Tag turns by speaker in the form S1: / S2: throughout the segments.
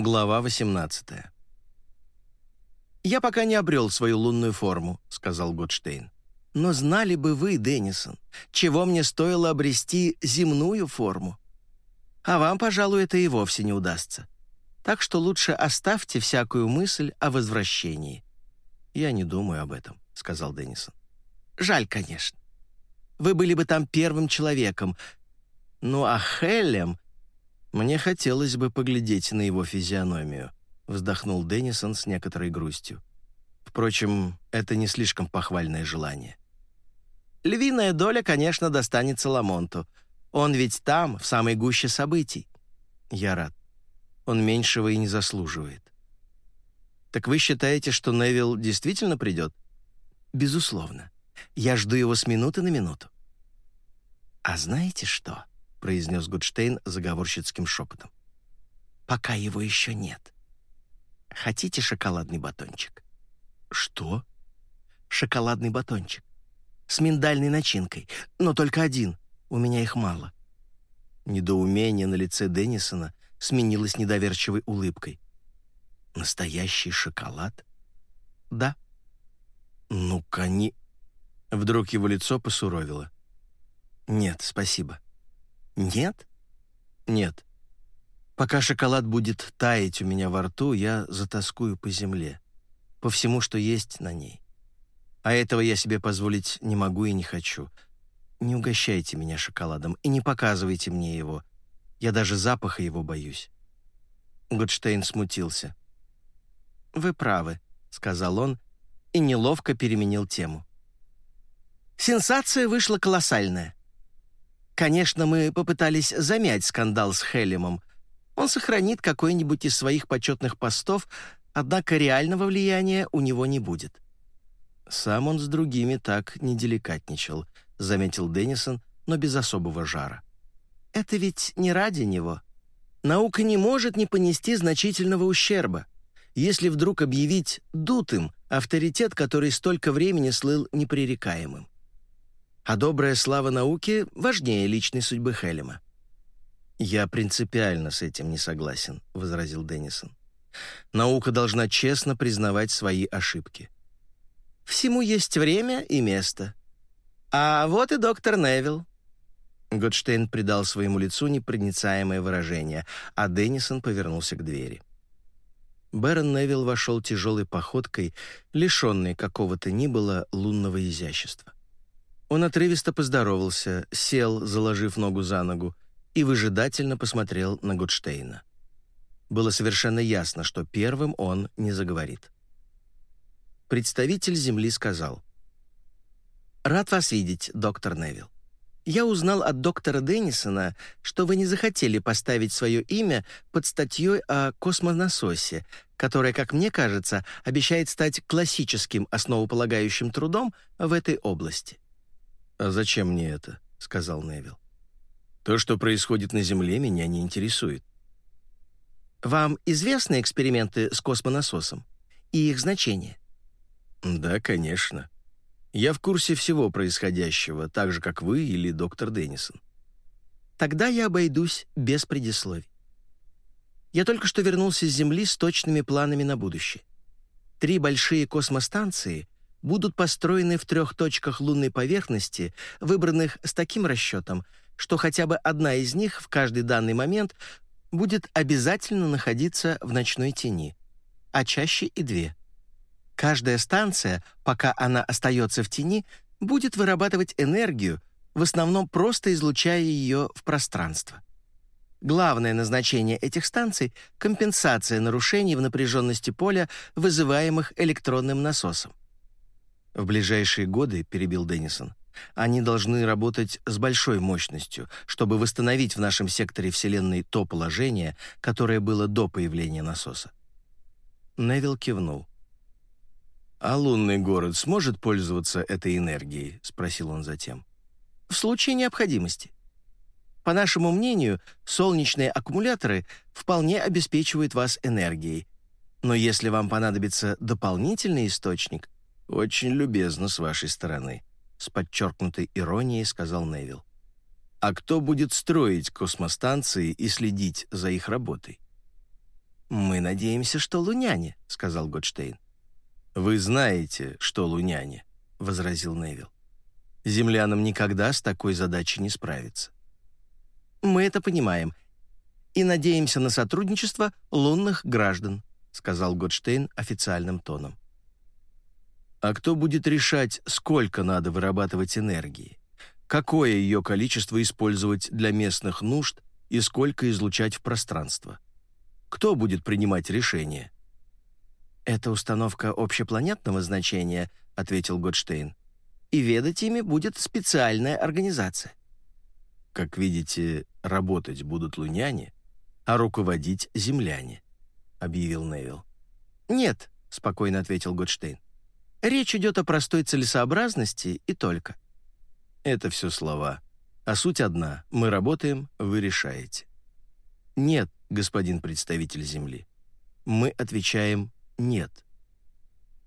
S1: Глава 18 «Я пока не обрел свою лунную форму», — сказал Готштейн. «Но знали бы вы, Деннисон, чего мне стоило обрести земную форму. А вам, пожалуй, это и вовсе не удастся. Так что лучше оставьте всякую мысль о возвращении». «Я не думаю об этом», — сказал Деннисон. «Жаль, конечно. Вы были бы там первым человеком. Ну а Хеллем «Мне хотелось бы поглядеть на его физиономию», — вздохнул Деннисон с некоторой грустью. Впрочем, это не слишком похвальное желание. «Львиная доля, конечно, достанется Ламонту. Он ведь там, в самой гуще событий». «Я рад. Он меньшего и не заслуживает». «Так вы считаете, что Невилл действительно придет?» «Безусловно. Я жду его с минуты на минуту». «А знаете что?» — произнес Гудштейн заговорщицким шепотом. «Пока его еще нет. Хотите шоколадный батончик?» «Что?» «Шоколадный батончик. С миндальной начинкой, но только один. У меня их мало». Недоумение на лице Деннисона сменилось недоверчивой улыбкой. «Настоящий шоколад?» «Да». «Ну-ка, не...» Вдруг его лицо посуровило. «Нет, спасибо». Нет? Нет. Пока шоколад будет таять у меня во рту, я затаскую по земле, по всему, что есть на ней. А этого я себе позволить не могу и не хочу. Не угощайте меня шоколадом и не показывайте мне его. Я даже запаха его боюсь». Гудштейн смутился. «Вы правы», — сказал он и неловко переменил тему. «Сенсация вышла колоссальная. Конечно, мы попытались замять скандал с Хелемом. Он сохранит какой-нибудь из своих почетных постов, однако реального влияния у него не будет. Сам он с другими так не деликатничал, заметил Деннисон, но без особого жара. Это ведь не ради него. Наука не может не понести значительного ущерба, если вдруг объявить дутым авторитет, который столько времени слыл непререкаемым а добрая слава науки важнее личной судьбы Хелема. «Я принципиально с этим не согласен», — возразил Деннисон. «Наука должна честно признавать свои ошибки». «Всему есть время и место. А вот и доктор Невилл». Готштейн придал своему лицу непроницаемое выражение, а Деннисон повернулся к двери. Бэрон Невилл вошел тяжелой походкой, лишенной какого-то ни было лунного изящества. Он отрывисто поздоровался, сел, заложив ногу за ногу, и выжидательно посмотрел на Гудштейна. Было совершенно ясно, что первым он не заговорит. Представитель Земли сказал. «Рад вас видеть, доктор Невилл. Я узнал от доктора Деннисона, что вы не захотели поставить свое имя под статьей о космонасосе, которая, как мне кажется, обещает стать классическим основополагающим трудом в этой области. «А зачем мне это?» — сказал Невил. «То, что происходит на Земле, меня не интересует». «Вам известны эксперименты с космонасосом и их значение?» «Да, конечно. Я в курсе всего происходящего, так же, как вы или доктор Деннисон». «Тогда я обойдусь без предисловий. Я только что вернулся с Земли с точными планами на будущее. Три большие космостанции — будут построены в трех точках лунной поверхности, выбранных с таким расчетом, что хотя бы одна из них в каждый данный момент будет обязательно находиться в ночной тени, а чаще и две. Каждая станция, пока она остается в тени, будет вырабатывать энергию, в основном просто излучая ее в пространство. Главное назначение этих станций — компенсация нарушений в напряженности поля, вызываемых электронным насосом. В ближайшие годы, перебил Деннисон, они должны работать с большой мощностью, чтобы восстановить в нашем секторе Вселенной то положение, которое было до появления насоса. Невил кивнул. «А лунный город сможет пользоваться этой энергией?» — спросил он затем. «В случае необходимости. По нашему мнению, солнечные аккумуляторы вполне обеспечивают вас энергией. Но если вам понадобится дополнительный источник, «Очень любезно с вашей стороны», — с подчеркнутой иронией сказал Невил. «А кто будет строить космостанции и следить за их работой?» «Мы надеемся, что луняне», — сказал Готштейн.
S2: «Вы знаете, что луняне», — возразил Невил. «Землянам никогда с такой задачей не справиться».
S1: «Мы это понимаем и надеемся на сотрудничество лунных граждан», — сказал Готштейн официальным тоном.
S2: «А кто будет решать, сколько надо вырабатывать энергии? Какое ее количество использовать для местных нужд и сколько излучать в пространство?» Кто будет принимать решение?»
S1: «Это установка общепланетного значения», — ответил Готштейн. «И ведать ими будет специальная организация».
S2: «Как видите, работать будут луняне, а руководить земляне», — объявил Невилл.
S1: «Нет», — спокойно ответил Готштейн. «Речь идет о простой целесообразности и только».
S2: «Это все слова. А суть одна. Мы работаем, вы решаете». «Нет, господин представитель Земли. Мы отвечаем «нет».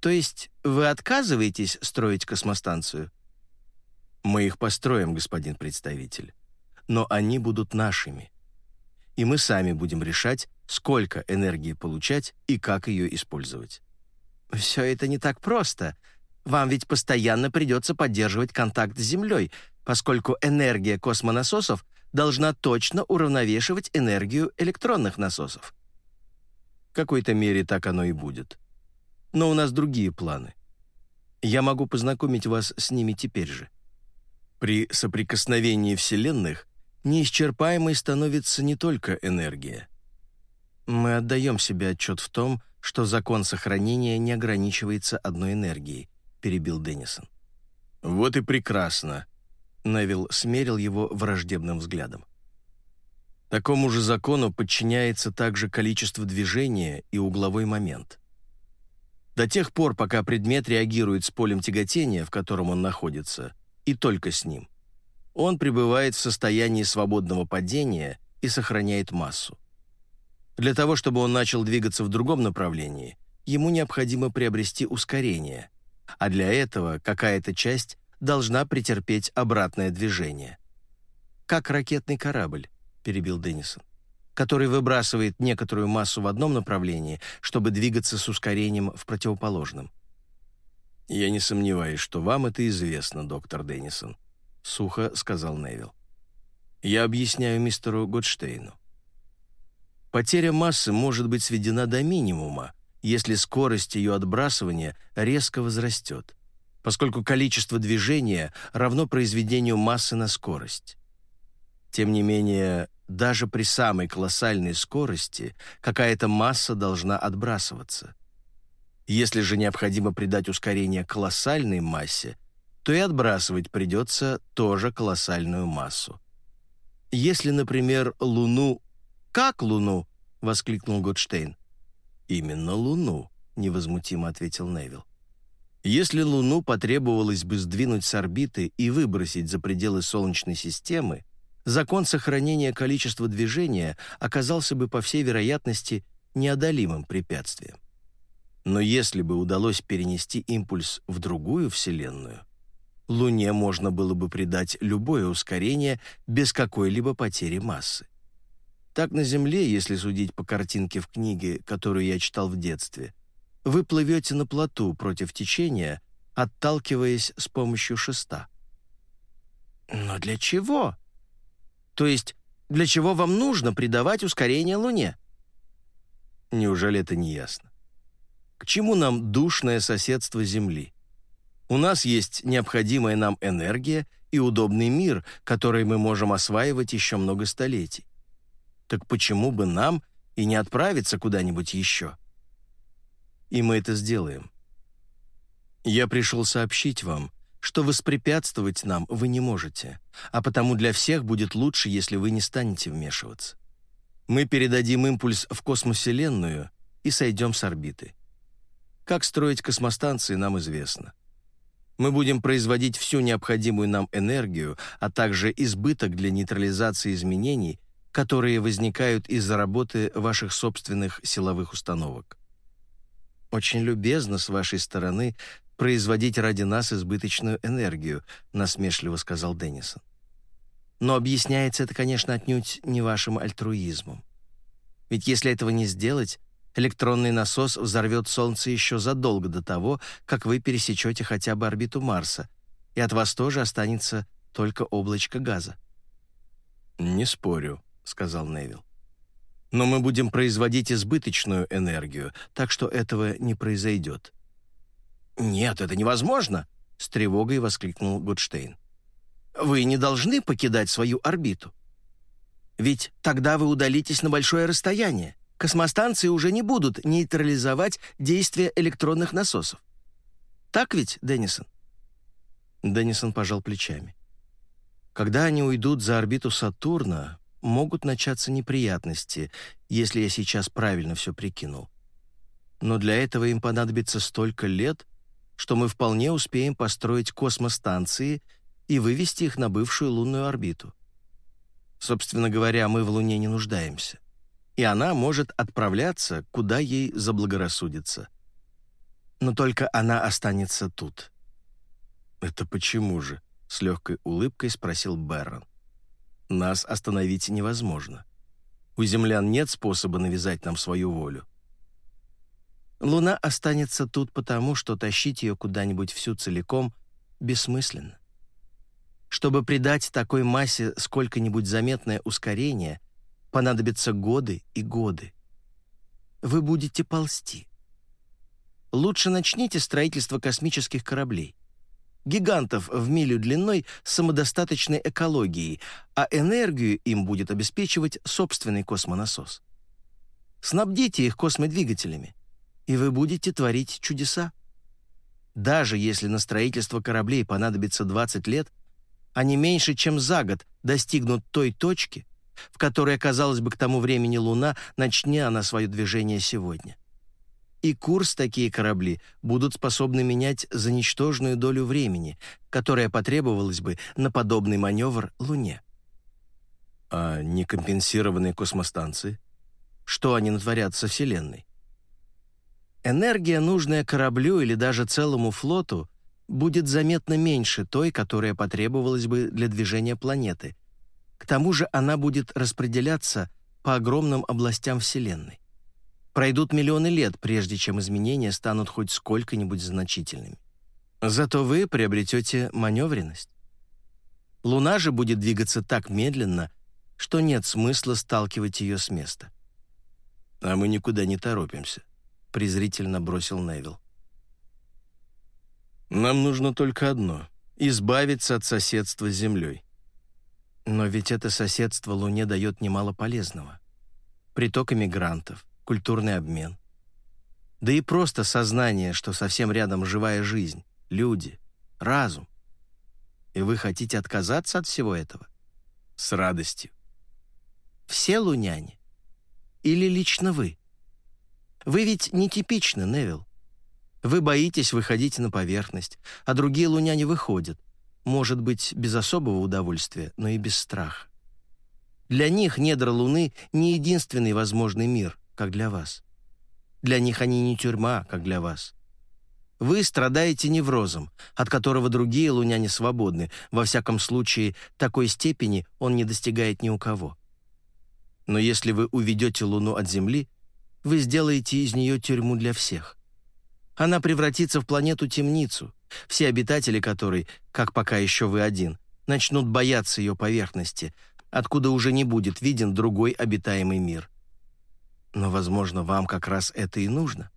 S1: То есть вы отказываетесь строить космостанцию?
S2: Мы их построим, господин представитель. Но они будут нашими. И мы сами будем решать, сколько энергии получать и как ее использовать.
S1: Все это не так просто. Вам ведь постоянно придется поддерживать контакт с Землей, поскольку энергия космонасосов должна точно уравновешивать энергию электронных насосов.
S2: В какой-то мере так оно и будет. Но у нас другие планы. Я могу познакомить вас с ними теперь же. При соприкосновении вселенных неисчерпаемой становится не только энергия. Мы отдаем себе отчет в том, что закон сохранения не ограничивается одной энергией, перебил Деннисон. Вот и прекрасно, Невил смерил его враждебным взглядом. Такому же закону подчиняется также количество движения и угловой момент. До тех пор, пока предмет реагирует с полем тяготения, в котором он находится, и только с ним, он пребывает в состоянии свободного падения и сохраняет массу. Для того, чтобы он начал двигаться в другом направлении, ему необходимо приобрести ускорение, а для этого какая-то часть должна претерпеть обратное движение. «Как ракетный корабль», — перебил Деннисон, «который выбрасывает некоторую массу в одном направлении, чтобы двигаться с ускорением в противоположном». «Я не сомневаюсь, что вам это известно, доктор Деннисон», — сухо сказал Невилл. «Я объясняю мистеру Годштейну. Потеря массы может быть сведена до минимума, если скорость ее отбрасывания резко возрастет поскольку количество движения равно произведению массы на скорость. Тем не менее, даже при самой колоссальной скорости какая-то масса должна отбрасываться. Если же необходимо придать ускорение колоссальной массе, то и отбрасывать придется тоже колоссальную массу. Если, например, Луну... «Как Луну?» — воскликнул Готштейн. «Именно Луну», — невозмутимо ответил Невилл. Если Луну потребовалось бы сдвинуть с орбиты и выбросить за пределы Солнечной системы, закон сохранения количества движения оказался бы, по всей вероятности, неодолимым препятствием. Но если бы удалось перенести импульс в другую Вселенную, Луне можно было бы придать любое ускорение без какой-либо потери массы. Так на Земле, если судить по картинке в книге, которую я читал в детстве – вы плывете на плоту против течения, отталкиваясь с помощью шеста.
S1: Но для чего? То есть, для чего вам нужно придавать ускорение Луне?
S2: Неужели это не ясно? К чему нам душное соседство Земли? У нас есть необходимая нам энергия и удобный мир, который мы можем осваивать еще много столетий. Так почему бы нам и не отправиться куда-нибудь еще? и мы это сделаем. Я пришел сообщить вам, что воспрепятствовать нам вы не можете, а потому для всех будет лучше, если вы не станете вмешиваться. Мы передадим импульс в космовселенную и сойдем с орбиты. Как строить космостанции, нам известно. Мы будем производить всю необходимую нам энергию, а также избыток для нейтрализации изменений, которые возникают из-за работы ваших собственных силовых установок.
S1: «Очень любезно с вашей стороны производить ради нас избыточную энергию», насмешливо сказал Деннисон. «Но объясняется это, конечно, отнюдь не вашим альтруизмом. Ведь если этого не сделать, Электронный насос взорвет Солнце еще задолго до того, как вы пересечете хотя бы орбиту Марса, и от вас тоже останется только облачко газа.
S2: «Не спорю», — сказал Невил. «Но мы будем производить избыточную энергию, так что этого не произойдет».
S1: «Нет, это невозможно!» — с тревогой воскликнул Гудштейн. «Вы не должны покидать свою орбиту. Ведь тогда вы удалитесь на большое расстояние. Космостанции уже не будут нейтрализовать действие электронных насосов. Так ведь, Деннисон?»
S2: Деннисон пожал плечами. «Когда они уйдут за орбиту Сатурна, могут начаться неприятности, если я сейчас правильно все прикинул. Но для этого им понадобится столько лет, что мы вполне успеем построить космостанции и вывести их на бывшую лунную орбиту. Собственно говоря, мы в Луне не нуждаемся. И она может отправляться, куда ей заблагорассудится. Но только она останется тут. «Это почему же?» — с легкой улыбкой спросил Бэррон. «Нас остановить невозможно. У землян нет способа навязать нам свою волю.
S1: Луна останется тут потому, что тащить ее куда-нибудь всю целиком бессмысленно. Чтобы придать такой массе сколько-нибудь заметное ускорение, понадобятся годы и годы. Вы будете ползти. Лучше начните строительство космических кораблей. Гигантов в милю длиной с самодостаточной экологией, а энергию им будет обеспечивать собственный космонасос. Снабдите их космодвигателями и вы будете творить чудеса. Даже если на строительство кораблей понадобится 20 лет, они меньше, чем за год достигнут той точки, в которой оказалась бы к тому времени Луна, начни она свое движение сегодня. И курс такие корабли будут способны менять за ничтожную долю времени, которая потребовалась бы на подобный маневр Луне.
S2: А некомпенсированные космостанции?
S1: Что они натворят со Вселенной? Энергия, нужная кораблю или даже целому флоту, будет заметно меньше той, которая потребовалась бы для движения планеты. К тому же она будет распределяться по огромным областям Вселенной. Пройдут миллионы лет, прежде чем изменения станут хоть сколько-нибудь значительными. Зато вы приобретете маневренность. Луна же будет двигаться так медленно, что нет смысла сталкивать ее с места.
S2: А мы никуда не торопимся презрительно бросил Невил. Нам нужно только одно — избавиться от соседства с Землей.
S1: Но ведь это соседство Луне дает немало полезного. Приток иммигрантов, культурный обмен. Да и просто сознание, что совсем рядом живая жизнь, люди, разум. И вы хотите отказаться от всего этого?
S2: С радостью.
S1: Все луняне? Или лично вы? Вы ведь нетипичны, Невил. Вы боитесь выходить на поверхность, а другие луняне выходят. Может быть, без особого удовольствия, но и без страха. Для них недра Луны не единственный возможный мир, как для вас. Для них они не тюрьма, как для вас. Вы страдаете неврозом, от которого другие луняне свободны, во всяком случае, такой степени он не достигает ни у кого. Но если вы уведете Луну от Земли, вы сделаете из нее тюрьму для всех. Она превратится в планету-темницу, все обитатели которой, как пока еще вы один, начнут бояться ее поверхности, откуда уже не будет виден другой обитаемый мир. Но, возможно, вам как раз это и нужно.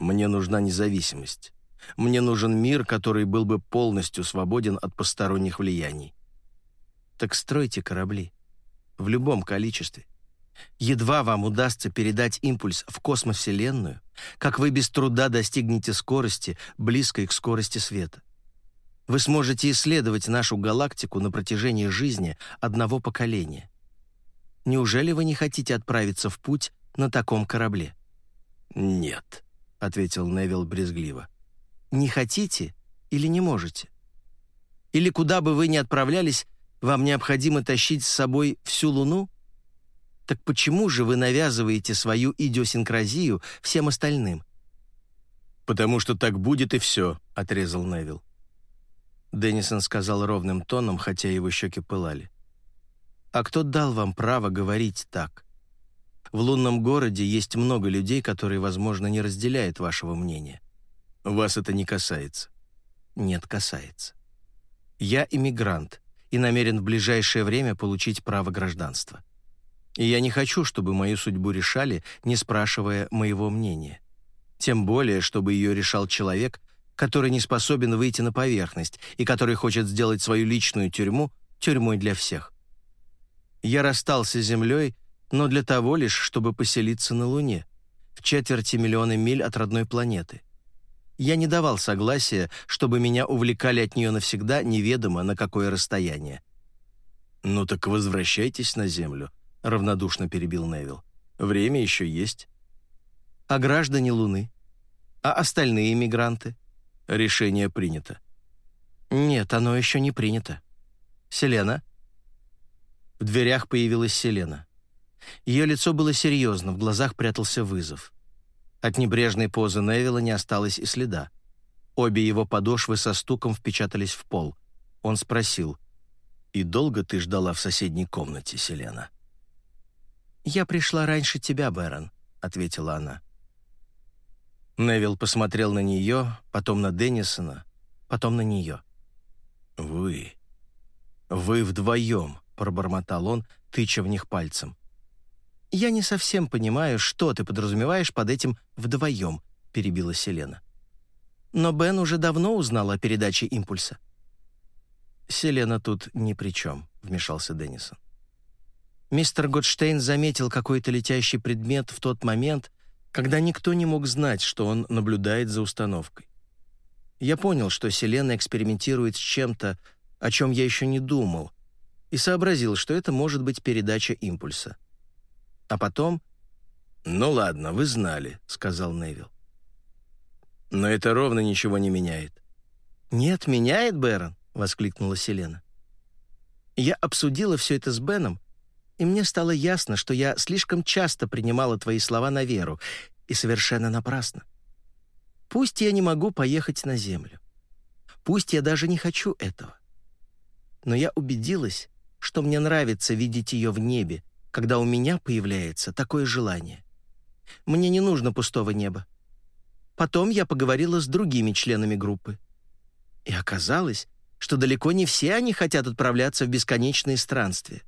S2: Мне нужна независимость. Мне нужен мир, который был бы полностью свободен от посторонних влияний.
S1: Так стройте корабли. В любом количестве. Едва вам удастся передать импульс в космовселенную, как вы без труда достигнете скорости, близкой к скорости света. Вы сможете исследовать нашу галактику на протяжении жизни одного поколения. Неужели вы не хотите отправиться в путь на таком корабле?
S2: «Нет», — ответил Невил брезгливо.
S1: «Не хотите или не можете? Или куда бы вы ни отправлялись, вам необходимо тащить с собой всю Луну?» Так почему же вы навязываете свою идиосинкразию всем остальным?
S2: «Потому что так будет и все», — отрезал Невил.
S1: Деннисон сказал ровным тоном, хотя его щеки пылали. «А кто дал вам право говорить так? в лунном городе есть много людей, которые, возможно, не разделяют вашего мнения.
S2: Вас это не касается.
S1: Нет, касается. Я иммигрант и намерен в ближайшее время получить право гражданства. И я не хочу, чтобы мою судьбу решали, не спрашивая моего мнения. Тем более, чтобы ее решал человек, который не способен выйти на поверхность и который хочет сделать свою личную тюрьму тюрьмой для всех. Я расстался с Землей, но для того лишь, чтобы поселиться на Луне, в четверти миллиона миль от родной планеты. Я не давал согласия, чтобы меня увлекали от нее навсегда неведомо на какое расстояние.
S2: «Ну так возвращайтесь на Землю», — равнодушно перебил Невил. «Время еще есть».
S1: «А граждане Луны? А остальные мигранты?»
S2: «Решение принято».
S1: «Нет, оно еще не принято. Селена?» В дверях появилась Селена. Ее лицо было серьезно, в глазах прятался вызов. От небрежной позы Невилла не осталось и следа. Обе его подошвы со стуком впечатались в пол. Он спросил,
S2: «И долго ты ждала в соседней комнате, Селена?»
S1: «Я пришла раньше тебя, Бэрон», — ответила она.
S2: Невилл посмотрел на нее, потом на Деннисона, потом на нее. «Вы... вы вдвоем», — пробормотал он, тыча в них пальцем.
S1: «Я не совсем понимаю, что ты подразумеваешь под этим «вдвоем», — перебила Селена. «Но Бен уже давно узнал о передаче импульса».
S2: «Селена тут ни при чем», — вмешался Деннисон.
S1: Мистер Готштейн заметил какой-то летящий предмет в тот момент, когда никто не мог знать, что он наблюдает за установкой. Я понял, что Селена экспериментирует с чем-то, о чем я еще не думал, и сообразил, что это может быть передача импульса. А потом...
S2: «Ну ладно, вы знали», — сказал Невил. «Но это ровно ничего не меняет».
S1: «Нет, меняет, Бэрон», — воскликнула Селена. «Я обсудила все это с Беном, и мне стало ясно, что я слишком часто принимала твои слова на веру, и совершенно напрасно. Пусть я не могу поехать на Землю. Пусть я даже не хочу этого. Но я убедилась, что мне нравится видеть ее в небе, когда у меня появляется такое желание. Мне не нужно пустого неба. Потом я поговорила с другими членами группы. И оказалось, что далеко не все они хотят отправляться в бесконечные странствия.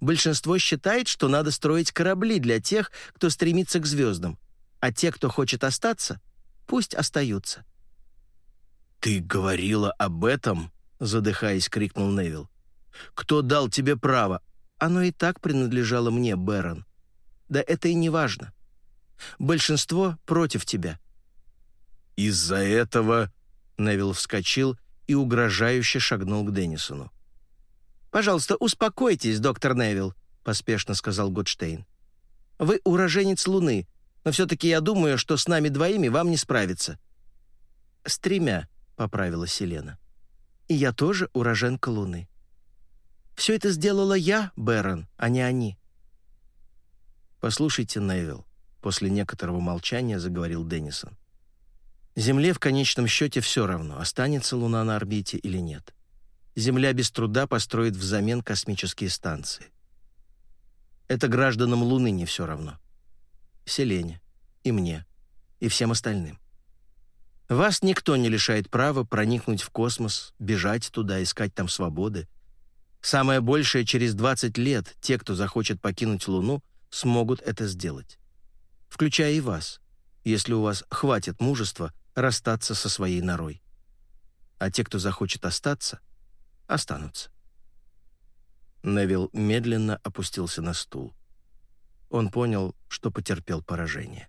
S1: Большинство считает, что надо строить корабли для тех, кто стремится к звездам, а те, кто хочет остаться, пусть остаются.
S2: «Ты говорила об этом?» — задыхаясь, крикнул Невил. «Кто дал тебе право?
S1: Оно и так принадлежало мне, Бэрон. Да это и не важно. Большинство против тебя».
S2: «Из-за этого...»
S1: — Невилл вскочил и угрожающе шагнул к Деннисону. «Пожалуйста, успокойтесь, доктор Невилл», — поспешно сказал Готштейн. «Вы уроженец Луны, но все-таки я думаю, что с нами двоими вам не справиться». «С тремя», — поправила Селена. «И я тоже уроженка Луны». Все это сделала я, Бэрон, а не они».
S2: «Послушайте, Невилл», — после некоторого молчания заговорил Деннисон.
S1: «Земле в конечном счете все равно, останется Луна на орбите или нет. Земля без труда построит взамен космические станции. Это гражданам Луны не все равно. Селене, и мне, и всем остальным. Вас никто не лишает права проникнуть в космос, бежать туда, искать там свободы, Самое большее, через 20 лет те, кто захочет покинуть Луну, смогут это сделать. Включая и вас, если у вас хватит мужества расстаться со своей норой. А те, кто захочет остаться, останутся.
S2: Невил медленно опустился на стул. Он понял, что потерпел поражение.